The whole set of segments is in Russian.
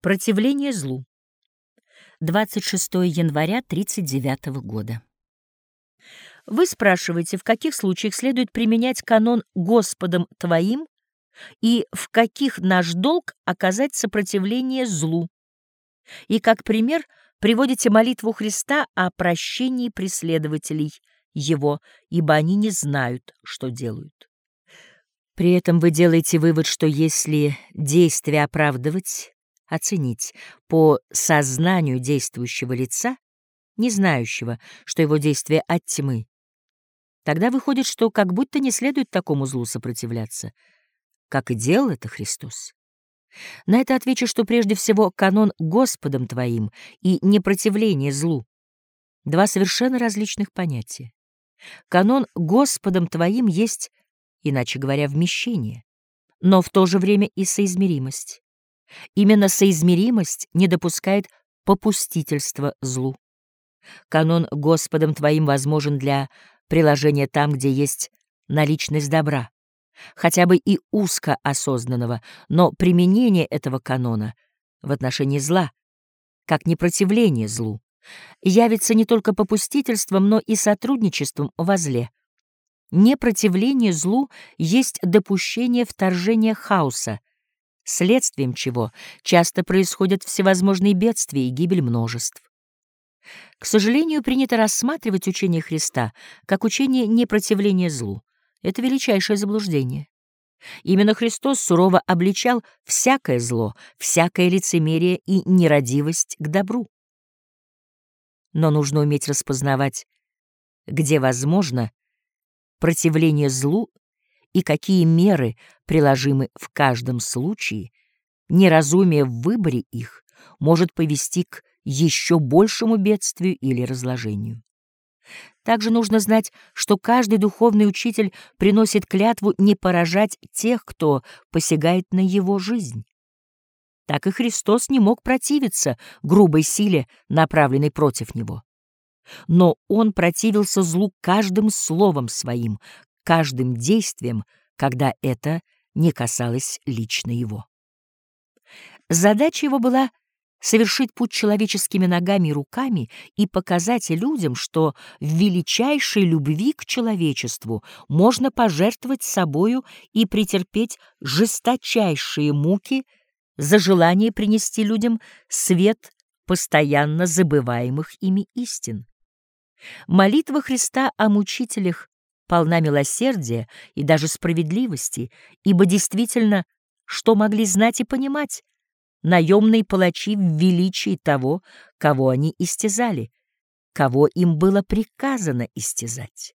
Противление злу. 26 января 39 года. Вы спрашиваете, в каких случаях следует применять канон Господом Твоим и в каких наш долг оказать сопротивление злу. И как пример приводите молитву Христа о прощении преследователей Его, ибо они не знают, что делают. При этом вы делаете вывод, что если действие оправдывать, оценить по сознанию действующего лица, не знающего, что его действие от тьмы. Тогда выходит, что как будто не следует такому злу сопротивляться, как и делал это Христос. На это отвечу, что прежде всего канон Господом Твоим и непротивление злу — два совершенно различных понятия. Канон Господом Твоим есть, иначе говоря, вмещение, но в то же время и соизмеримость. Именно соизмеримость не допускает попустительства злу. Канон Господом Твоим возможен для приложения там, где есть наличность добра, хотя бы и узко осознанного, но применение этого канона в отношении зла, как непротивление злу, явится не только попустительством, но и сотрудничеством во зле. Непротивление злу есть допущение вторжения хаоса, следствием чего часто происходят всевозможные бедствия и гибель множеств. К сожалению, принято рассматривать учение Христа как учение непротивления злу. Это величайшее заблуждение. Именно Христос сурово обличал всякое зло, всякое лицемерие и нерадивость к добру. Но нужно уметь распознавать, где возможно противление злу и какие меры приложимы в каждом случае, неразумие в выборе их может повести к еще большему бедствию или разложению. Также нужно знать, что каждый духовный учитель приносит клятву не поражать тех, кто посягает на его жизнь. Так и Христос не мог противиться грубой силе, направленной против него. Но он противился злу каждым словом своим, каждым действием, когда это не касалось лично его. Задача его была совершить путь человеческими ногами и руками и показать людям, что в величайшей любви к человечеству можно пожертвовать собою и претерпеть жесточайшие муки за желание принести людям свет постоянно забываемых ими истин. Молитва Христа о мучителях полна милосердия и даже справедливости, ибо действительно, что могли знать и понимать, наемные палачи в величии того, кого они истязали, кого им было приказано истязать.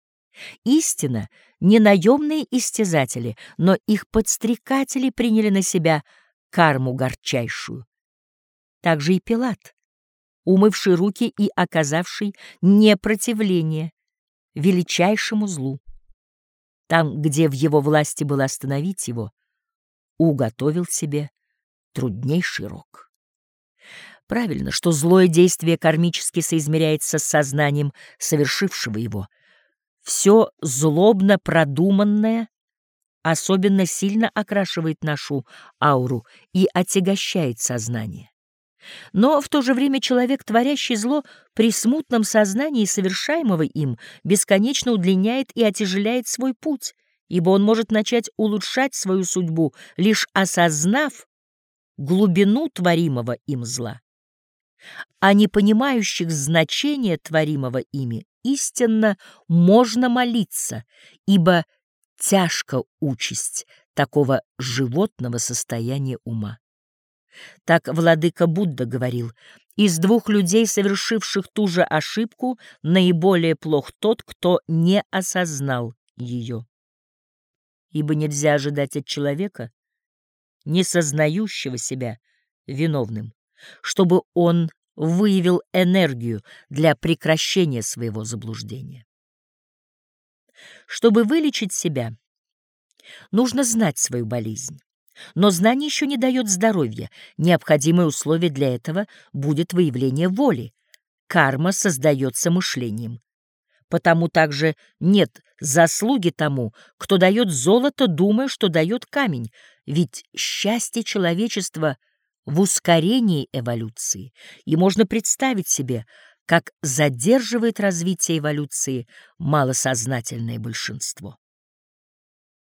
Истина, не наемные истязатели, но их подстрекатели приняли на себя карму горчайшую. Также и Пилат, умывший руки и оказавший непротивление величайшему злу. Там, где в его власти было остановить его, уготовил себе труднейший рок. Правильно, что злое действие кармически соизмеряется с сознанием совершившего его. Все злобно продуманное особенно сильно окрашивает нашу ауру и отягощает сознание. Но в то же время человек, творящий зло, при смутном сознании совершаемого им, бесконечно удлиняет и отяжеляет свой путь, ибо он может начать улучшать свою судьбу, лишь осознав глубину творимого им зла. А не понимающих значения творимого ими истинно можно молиться, ибо тяжко участь такого животного состояния ума. Так владыка Будда говорил, из двух людей, совершивших ту же ошибку, наиболее плох тот, кто не осознал ее. Ибо нельзя ожидать от человека, не сознающего себя виновным, чтобы он выявил энергию для прекращения своего заблуждения. Чтобы вылечить себя, нужно знать свою болезнь. Но знание еще не дает здоровья. Необходимое условие для этого будет выявление воли. Карма создается мышлением. Потому также нет заслуги тому, кто дает золото, думая, что дает камень, ведь счастье человечества в ускорении эволюции, и можно представить себе, как задерживает развитие эволюции малосознательное большинство.